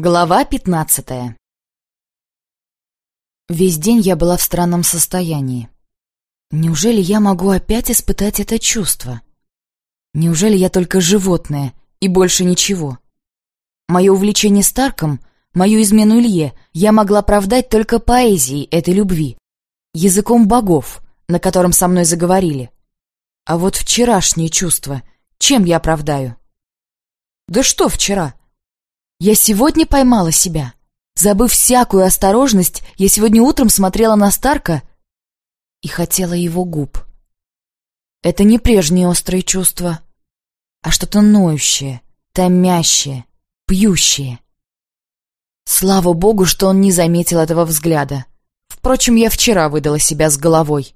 Глава пятнадцатая Весь день я была в странном состоянии. Неужели я могу опять испытать это чувство? Неужели я только животное и больше ничего? Мое увлечение Старком, мою измену Илье я могла оправдать только поэзией этой любви, языком богов, на котором со мной заговорили. А вот вчерашнее чувство, чем я оправдаю? Да что вчера? Я сегодня поймала себя. Забыв всякую осторожность, я сегодня утром смотрела на Старка и хотела его губ. Это не прежние острые чувства, а что-то ноющее, томящее, пьющее. Слава богу, что он не заметил этого взгляда. Впрочем, я вчера выдала себя с головой.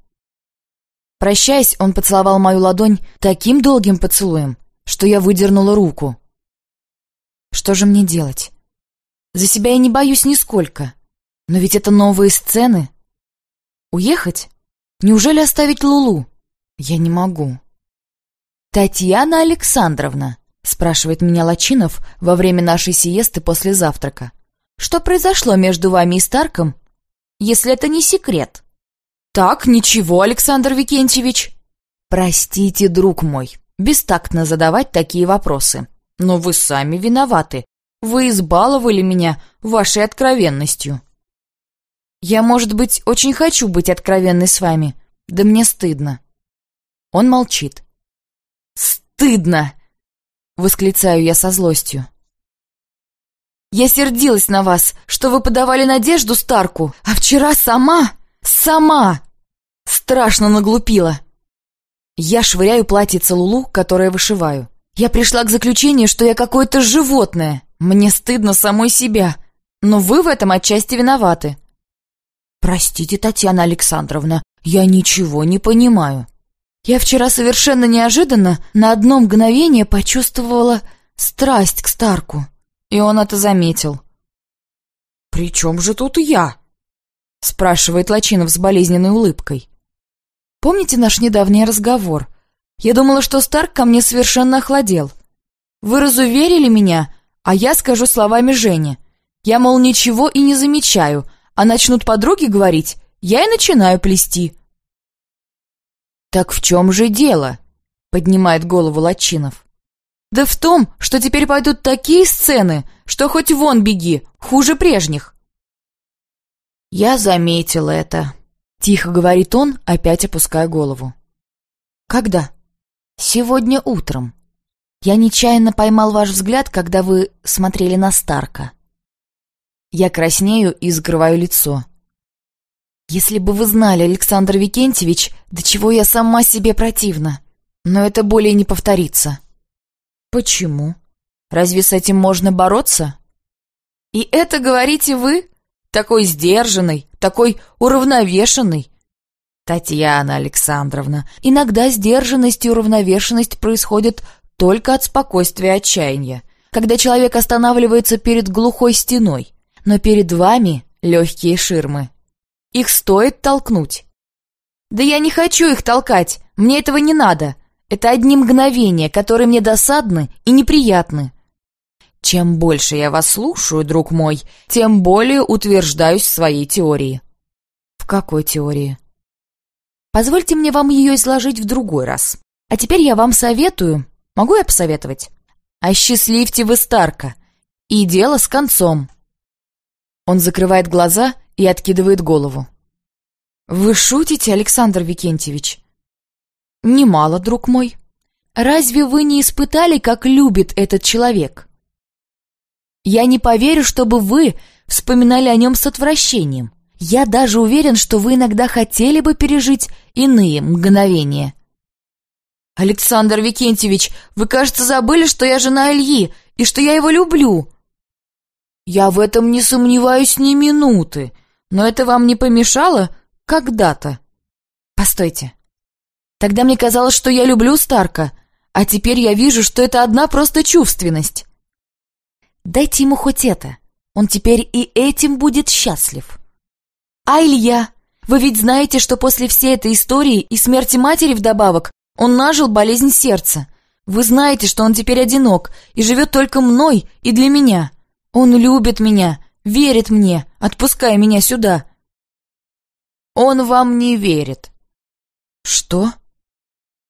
Прощаясь, он поцеловал мою ладонь таким долгим поцелуем, что я выдернула руку. Что же мне делать? За себя я не боюсь нисколько. Но ведь это новые сцены. Уехать? Неужели оставить Лулу? Я не могу. «Татьяна Александровна», — спрашивает меня Лачинов во время нашей сиесты после завтрака. «Что произошло между вами и Старком, если это не секрет?» «Так, ничего, Александр Викентьевич». «Простите, друг мой, бестактно задавать такие вопросы. Но вы сами виноваты. Вы избаловали меня вашей откровенностью. Я, может быть, очень хочу быть откровенной с вами. Да мне стыдно. Он молчит. «Стыдно!» — восклицаю я со злостью. «Я сердилась на вас, что вы подавали надежду Старку, а вчера сама, сама страшно наглупила. Я швыряю платьице Лулу, которое вышиваю. Я пришла к заключению, что я какое-то животное. Мне стыдно самой себя. Но вы в этом отчасти виноваты. Простите, Татьяна Александровна, я ничего не понимаю. Я вчера совершенно неожиданно на одно мгновение почувствовала страсть к Старку. И он это заметил. «При чем же тут я?» спрашивает Лачинов с болезненной улыбкой. «Помните наш недавний разговор? Я думала, что Старк ко мне совершенно охладел. Вы разуверили меня, а я скажу словами Жени. Я, мол, ничего и не замечаю, а начнут подруги говорить, я и начинаю плести. «Так в чем же дело?» — поднимает голову Лачинов. «Да в том, что теперь пойдут такие сцены, что хоть вон беги, хуже прежних». «Я заметил это», — тихо говорит он, опять опуская голову. «Когда?» «Сегодня утром. Я нечаянно поймал ваш взгляд, когда вы смотрели на Старка». Я краснею и закрываю лицо. «Если бы вы знали, Александр Викентьевич, до чего я сама себе противна. Но это более не повторится». «Почему? Разве с этим можно бороться?» «И это говорите вы? Такой сдержанный, такой уравновешенный, Татьяна Александровна, иногда сдержанность и уравновешенность происходят только от спокойствия и отчаяния, когда человек останавливается перед глухой стеной, но перед вами легкие ширмы. Их стоит толкнуть. Да я не хочу их толкать, мне этого не надо. Это одни мгновения, которые мне досадны и неприятны. Чем больше я вас слушаю, друг мой, тем более утверждаюсь в своей теории. В какой теории? Позвольте мне вам ее изложить в другой раз. А теперь я вам советую, могу я посоветовать? Осчастливьте вы Старка. И дело с концом. Он закрывает глаза и откидывает голову. Вы шутите, Александр Викентьевич? Немало, друг мой. Разве вы не испытали, как любит этот человек? Я не поверю, чтобы вы вспоминали о нем с отвращением. Я даже уверен, что вы иногда хотели бы пережить иные мгновения. Александр Викентьевич, вы, кажется, забыли, что я жена Ильи и что я его люблю. Я в этом не сомневаюсь ни минуты, но это вам не помешало когда-то. Постойте. Тогда мне казалось, что я люблю Старка, а теперь я вижу, что это одна просто чувственность. Дайте ему хоть это. Он теперь и этим будет счастлив. «А Илья? Вы ведь знаете, что после всей этой истории и смерти матери вдобавок он нажил болезнь сердца. Вы знаете, что он теперь одинок и живет только мной и для меня. Он любит меня, верит мне, отпуская меня сюда. Он вам не верит. Что?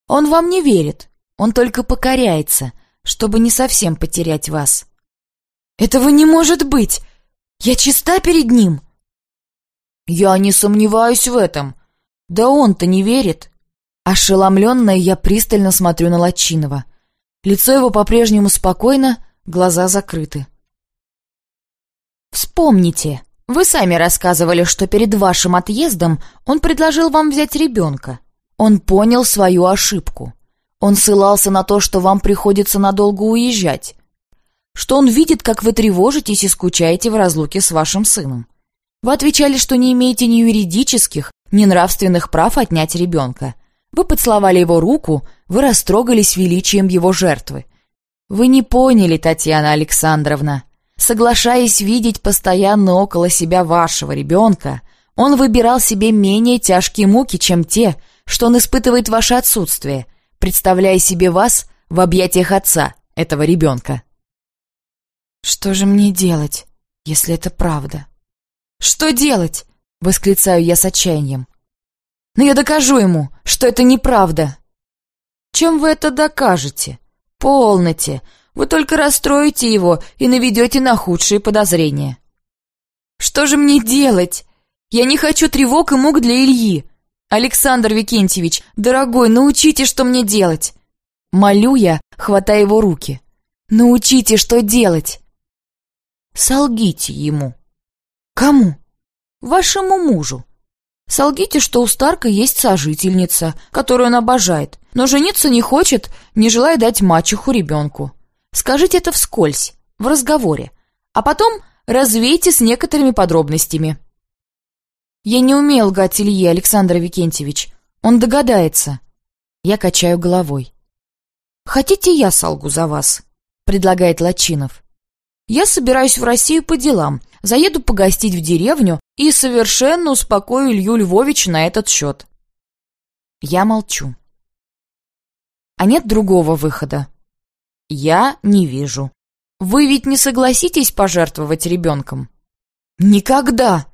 Он вам не верит. Он только покоряется, чтобы не совсем потерять вас. Этого не может быть! Я чиста перед ним!» «Я не сомневаюсь в этом. Да он-то не верит». Ошеломленная, я пристально смотрю на Латчинова. Лицо его по-прежнему спокойно, глаза закрыты. «Вспомните, вы сами рассказывали, что перед вашим отъездом он предложил вам взять ребенка. Он понял свою ошибку. Он ссылался на то, что вам приходится надолго уезжать что он видит, как вы тревожитесь и скучаете в разлуке с вашим сыном. Вы отвечали, что не имеете ни юридических, ни нравственных прав отнять ребенка. Вы поцеловали его руку, вы растрогались величием его жертвы. Вы не поняли, Татьяна Александровна. Соглашаясь видеть постоянно около себя вашего ребенка, он выбирал себе менее тяжкие муки, чем те, что он испытывает ваше отсутствие, представляя себе вас в объятиях отца этого ребенка. Что же мне делать, если это правда? Что делать? Восклицаю я с отчаянием. Но я докажу ему, что это неправда. Чем вы это докажете? Полноте. Вы только расстроите его и наведете на худшие подозрения. Что же мне делать? Я не хочу тревог и мук для Ильи. Александр Викентьевич, дорогой, научите, что мне делать. Молю я, хватая его руки. Научите, что делать. Солгите ему. Кому? Вашему мужу. Солгите, что у Старка есть сожительница, которую он обожает, но жениться не хочет, не желая дать мачеху ребенку. Скажите это вскользь, в разговоре, а потом развейте с некоторыми подробностями. Я не умел лгать Илье, Александр Викентьевич. Он догадается. Я качаю головой. «Хотите, я солгу за вас?» — предлагает Лачинов. Я собираюсь в Россию по делам, заеду погостить в деревню и совершенно успокою Илью Львовича на этот счет. Я молчу. А нет другого выхода? Я не вижу. Вы ведь не согласитесь пожертвовать ребенком? Никогда!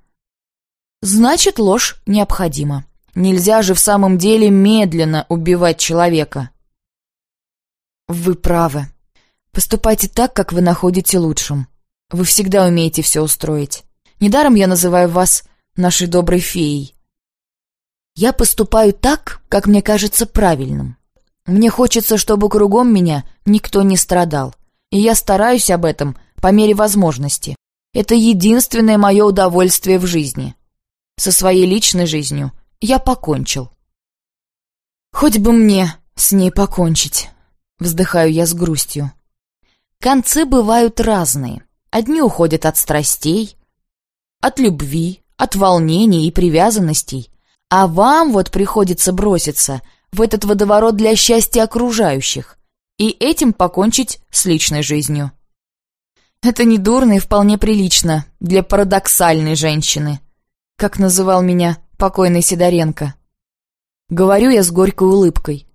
Значит, ложь необходима. Нельзя же в самом деле медленно убивать человека. Вы правы. Поступайте так, как вы находите лучшим. Вы всегда умеете все устроить. Недаром я называю вас нашей доброй феей. Я поступаю так, как мне кажется правильным. Мне хочется, чтобы кругом меня никто не страдал. И я стараюсь об этом по мере возможности. Это единственное мое удовольствие в жизни. Со своей личной жизнью я покончил. Хоть бы мне с ней покончить, вздыхаю я с грустью. Концы бывают разные. Одни уходят от страстей, от любви, от волнений и привязанностей, а вам вот приходится броситься в этот водоворот для счастья окружающих и этим покончить с личной жизнью. Это не дурно и вполне прилично для парадоксальной женщины, как называл меня покойный Сидоренко. Говорю я с горькой улыбкой.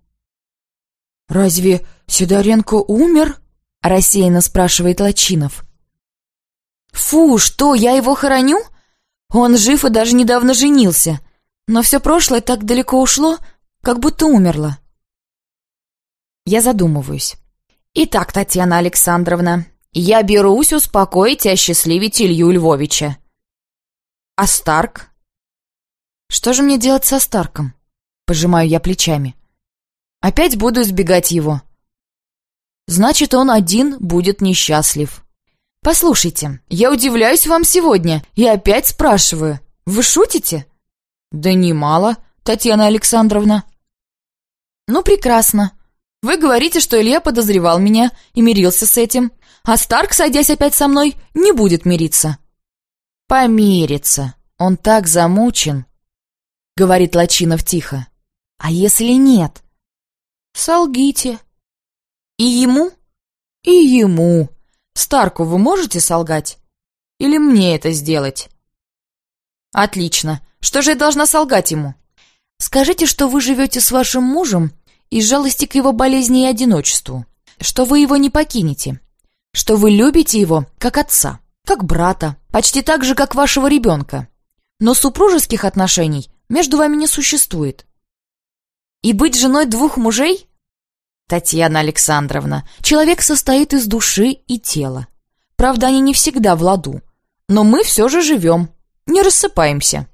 «Разве Сидоренко умер?» Рассеянно спрашивает Лачинов. «Фу, что, я его хороню? Он жив и даже недавно женился, но все прошлое так далеко ушло, как будто умерло». Я задумываюсь. «Итак, Татьяна Александровна, я берусь успокоить и осчастливить Илью Львовича. А Старк?» «Что же мне делать со Старком?» Пожимаю я плечами. «Опять буду избегать его». Значит, он один будет несчастлив. Послушайте, я удивляюсь вам сегодня и опять спрашиваю. Вы шутите? Да немало, Татьяна Александровна. Ну, прекрасно. Вы говорите, что Илья подозревал меня и мирился с этим, а Старк, сойдясь опять со мной, не будет мириться. Помириться. Он так замучен, говорит Лачинов тихо. А если нет? Солгите, и ему? И ему. Старку вы можете солгать? Или мне это сделать? Отлично. Что же я должна солгать ему? Скажите, что вы живете с вашим мужем из жалости к его болезни и одиночеству, что вы его не покинете, что вы любите его как отца, как брата, почти так же, как вашего ребенка. Но супружеских отношений между вами не существует. И быть женой двух мужей? Татьяна Александровна, человек состоит из души и тела. Правда, они не всегда в ладу. Но мы все же живем, не рассыпаемся.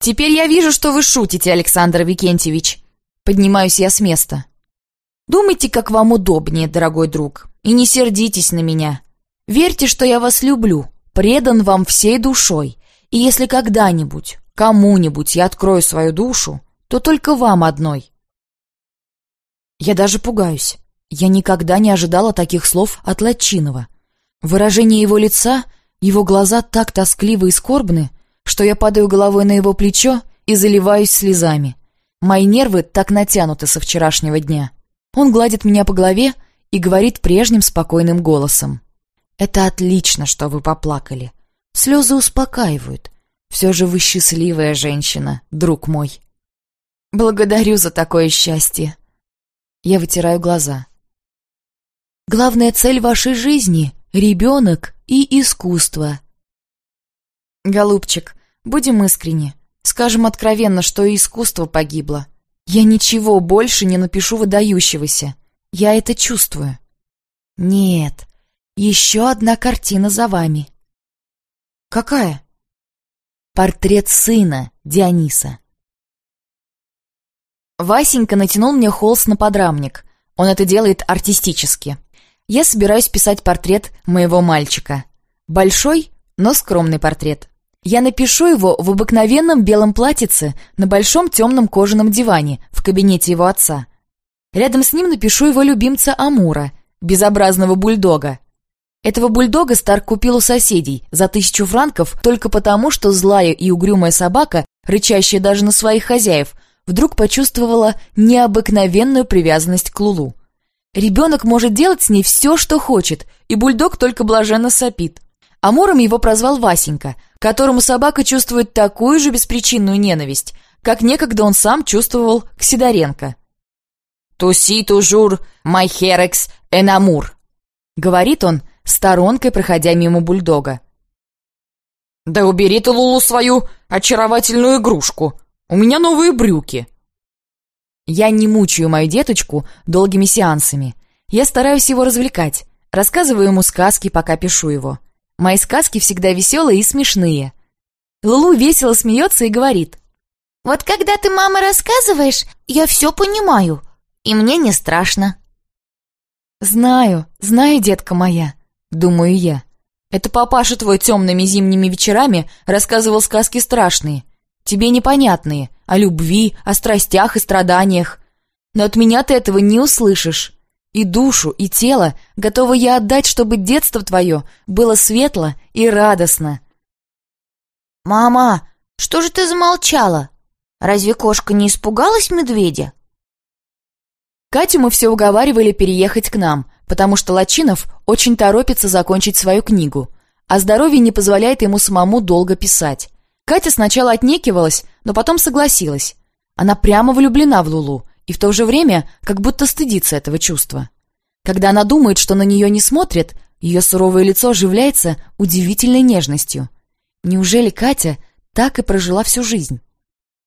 Теперь я вижу, что вы шутите, Александр Викентьевич. Поднимаюсь я с места. Думайте, как вам удобнее, дорогой друг, и не сердитесь на меня. Верьте, что я вас люблю, предан вам всей душой, и если когда-нибудь, кому-нибудь я открою свою душу, то только вам одной. Я даже пугаюсь. Я никогда не ожидала таких слов от Латчинова. Выражение его лица, его глаза так тоскливы и скорбны, что я падаю головой на его плечо и заливаюсь слезами. Мои нервы так натянуты со вчерашнего дня. Он гладит меня по голове и говорит прежним спокойным голосом. «Это отлично, что вы поплакали. Слезы успокаивают. Все же вы счастливая женщина, друг мой». «Благодарю за такое счастье». Я вытираю глаза. «Главная цель вашей жизни — ребенок и искусство». «Голубчик, будем искренни. Скажем откровенно, что и искусство погибло. Я ничего больше не напишу выдающегося. Я это чувствую. Нет, еще одна картина за вами. Какая? Портрет сына Диониса. Васенька натянул мне холст на подрамник. Он это делает артистически. Я собираюсь писать портрет моего мальчика. Большой, но скромный портрет. Я напишу его в обыкновенном белом платьице на большом темном кожаном диване в кабинете его отца. Рядом с ним напишу его любимца Амура, безобразного бульдога. Этого бульдога Старк купил у соседей за тысячу франков только потому, что злая и угрюмая собака, рычащая даже на своих хозяев, вдруг почувствовала необыкновенную привязанность к Лулу. Ребенок может делать с ней все, что хочет, и бульдог только блаженно сопит. Амуром его прозвал Васенька, которому собака чувствует такую же беспричинную ненависть, как некогда он сам чувствовал к Сидоренко. «Туси тужур, май херекс, энамур», — говорит он, сторонкой проходя мимо бульдога. «Да убери ты, Лулу, свою очаровательную игрушку. У меня новые брюки». Я не мучаю мою деточку долгими сеансами. Я стараюсь его развлекать, рассказываю ему сказки, пока пишу его. Мои сказки всегда веселые и смешные. Лулу весело смеется и говорит. «Вот когда ты, мама, рассказываешь, я все понимаю, и мне не страшно». «Знаю, знаю, детка моя», — думаю я. «Это папаша твой темными зимними вечерами рассказывал сказки страшные, тебе непонятные, о любви, о страстях и страданиях. Но от меня ты этого не услышишь. И душу, и тело готова я отдать, чтобы детство твое было светло и радостно. «Мама, что же ты замолчала? Разве кошка не испугалась медведя?» Катю мы все уговаривали переехать к нам, потому что Лачинов очень торопится закончить свою книгу, а здоровье не позволяет ему самому долго писать. Катя сначала отнекивалась, но потом согласилась. Она прямо влюблена в Лулу, и в то же время как будто стыдится этого чувства. Когда она думает, что на нее не смотрят, ее суровое лицо оживляется удивительной нежностью. Неужели Катя так и прожила всю жизнь?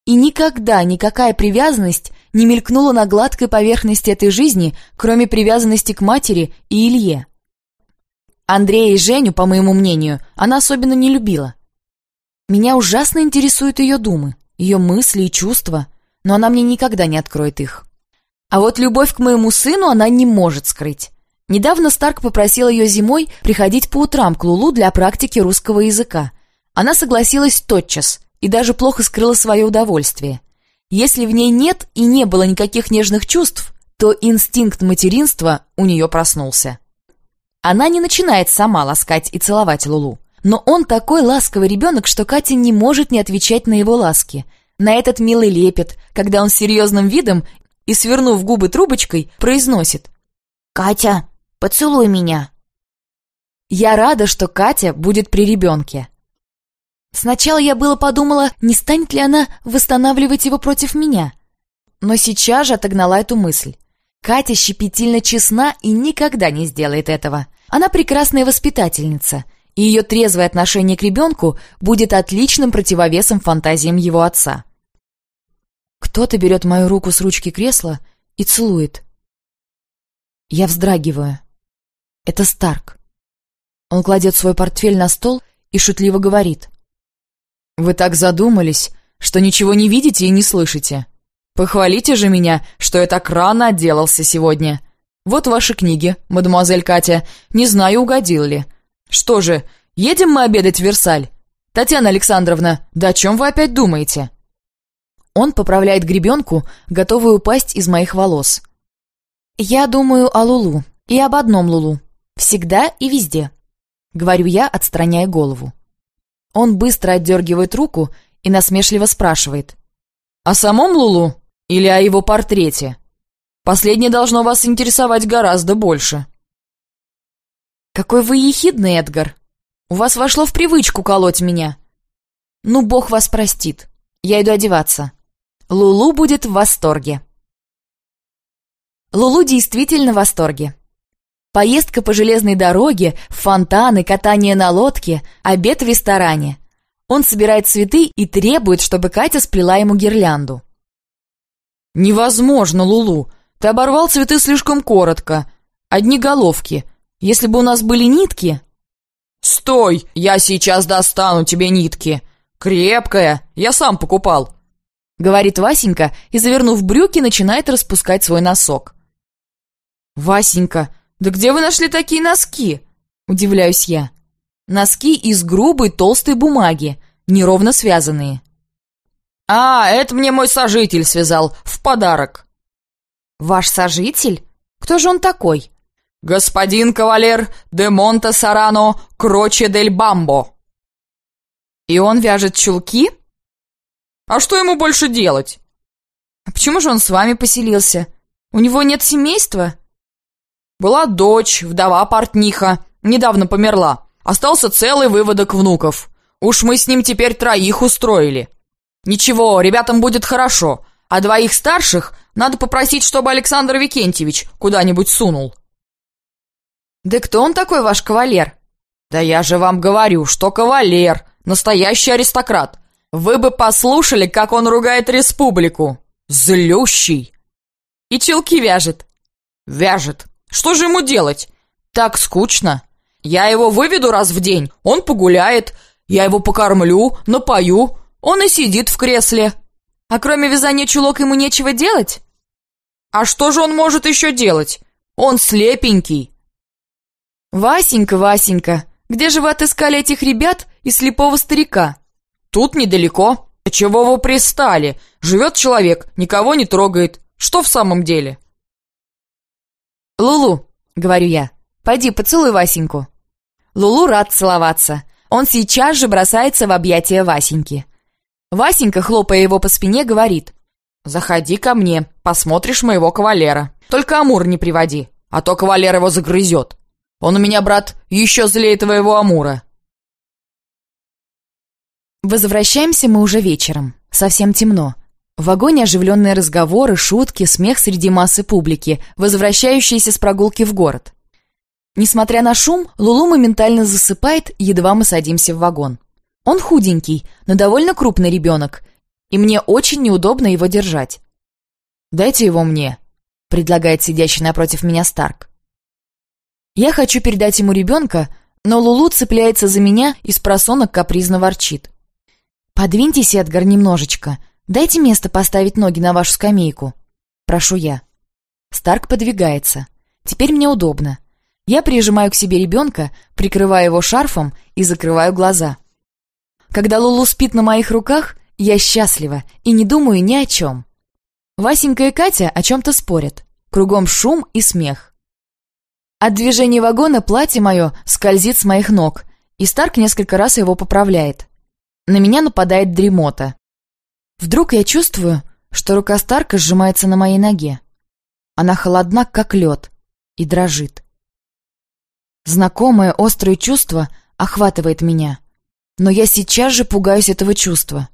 И никогда никакая привязанность не мелькнула на гладкой поверхности этой жизни, кроме привязанности к матери и Илье. Андрея и Женю, по моему мнению, она особенно не любила. Меня ужасно интересуют ее думы, ее мысли и чувства но она мне никогда не откроет их. А вот любовь к моему сыну она не может скрыть. Недавно Старк попросил ее зимой приходить по утрам к Лулу для практики русского языка. Она согласилась тотчас и даже плохо скрыла свое удовольствие. Если в ней нет и не было никаких нежных чувств, то инстинкт материнства у нее проснулся. Она не начинает сама ласкать и целовать Лулу. Но он такой ласковый ребенок, что Катя не может не отвечать на его ласки – на этот милый лепет, когда он с серьезным видом и, свернув губы трубочкой, произносит «Катя, поцелуй меня». Я рада, что Катя будет при ребенке. Сначала я было подумала, не станет ли она восстанавливать его против меня. Но сейчас же отогнала эту мысль. Катя щепетильно честна и никогда не сделает этого. Она прекрасная воспитательница, и ее трезвое отношение к ребенку будет отличным противовесом фантазиям его отца. Кто-то берет мою руку с ручки кресла и целует. Я вздрагиваю. Это Старк. Он кладет свой портфель на стол и шутливо говорит. «Вы так задумались, что ничего не видите и не слышите. Похвалите же меня, что я так рано отделался сегодня. Вот ваши книги, мадемуазель Катя. Не знаю, угодил ли. Что же, едем мы обедать в Версаль? Татьяна Александровна, да о чем вы опять думаете?» Он поправляет гребенку, готовую упасть из моих волос. «Я думаю о Лулу. И об одном Лулу. Всегда и везде», — говорю я, отстраняя голову. Он быстро отдергивает руку и насмешливо спрашивает. «О самом Лулу или о его портрете? Последнее должно вас интересовать гораздо больше». «Какой вы ехидный, Эдгар! У вас вошло в привычку колоть меня. Ну, бог вас простит. Я иду одеваться». Лулу будет в восторге. Лулу действительно в восторге. Поездка по железной дороге, фонтаны, катание на лодке, обед в ресторане. Он собирает цветы и требует, чтобы Катя сплела ему гирлянду. «Невозможно, Лулу! Ты оборвал цветы слишком коротко. Одни головки. Если бы у нас были нитки...» «Стой! Я сейчас достану тебе нитки! Крепкая! Я сам покупал!» Говорит Васенька и, завернув брюки, начинает распускать свой носок. «Васенька, да где вы нашли такие носки?» Удивляюсь я. Носки из грубой толстой бумаги, неровно связанные. «А, это мне мой сожитель связал, в подарок». «Ваш сожитель? Кто же он такой?» «Господин кавалер де Монте Сарано Кроче дель Бамбо». «И он вяжет чулки?» А что ему больше делать? А почему же он с вами поселился? У него нет семейства? Была дочь, вдова-портниха, недавно померла. Остался целый выводок внуков. Уж мы с ним теперь троих устроили. Ничего, ребятам будет хорошо, а двоих старших надо попросить, чтобы Александр Викентьевич куда-нибудь сунул. Да кто он такой, ваш кавалер? Да я же вам говорю, что кавалер, настоящий аристократ. Вы бы послушали, как он ругает республику. Злющий. И челки вяжет. Вяжет. Что же ему делать? Так скучно. Я его выведу раз в день, он погуляет, я его покормлю, напою, он и сидит в кресле. А кроме вязания чулок ему нечего делать? А что же он может еще делать? Он слепенький. Васенька, Васенька, где же вы отыскали этих ребят и слепого старика? «Тут недалеко. Чего вы пристали? Живет человек, никого не трогает. Что в самом деле?» «Лулу», — говорю я, — «пойди поцелуй Васеньку». Лулу рад целоваться. Он сейчас же бросается в объятия Васеньки. Васенька, хлопая его по спине, говорит, «Заходи ко мне, посмотришь моего кавалера. Только Амур не приводи, а то кавалер его загрызет. Он у меня, брат, еще злее твоего Амура». Возвращаемся мы уже вечером. Совсем темно. В вагоне оживленные разговоры, шутки, смех среди массы публики, возвращающиеся с прогулки в город. Несмотря на шум, Лулу моментально засыпает, едва мы садимся в вагон. Он худенький, но довольно крупный ребенок, и мне очень неудобно его держать. «Дайте его мне», — предлагает сидящий напротив меня Старк. Я хочу передать ему ребенка, но Лулу цепляется за меня и с просонок капризно ворчит. «Подвиньтесь, Эдгар, немножечко. Дайте место поставить ноги на вашу скамейку». Прошу я. Старк подвигается. Теперь мне удобно. Я прижимаю к себе ребенка, прикрываю его шарфом и закрываю глаза. Когда Лулу спит на моих руках, я счастлива и не думаю ни о чем. Васенька и Катя о чем-то спорят. Кругом шум и смех. От движения вагона платье мое скользит с моих ног, и Старк несколько раз его поправляет. На меня нападает дремота. Вдруг я чувствую, что рука Старка сжимается на моей ноге. Она холодна, как лед, и дрожит. Знакомое острое чувство охватывает меня. Но я сейчас же пугаюсь этого чувства.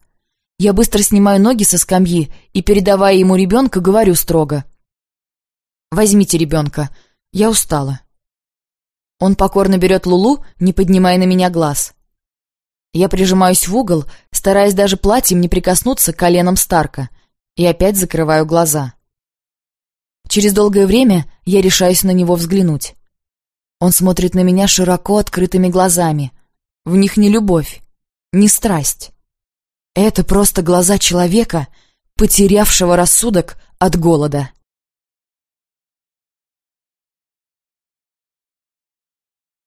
Я быстро снимаю ноги со скамьи и, передавая ему ребенка, говорю строго. Возьмите ребенка. Я устала». Он покорно берет Лулу, не поднимая на меня глаз. Я прижимаюсь в угол, стараясь даже платьем не прикоснуться к коленам Старка, и опять закрываю глаза. Через долгое время я решаюсь на него взглянуть. Он смотрит на меня широко открытыми глазами. В них не любовь, не страсть. Это просто глаза человека, потерявшего рассудок от голода.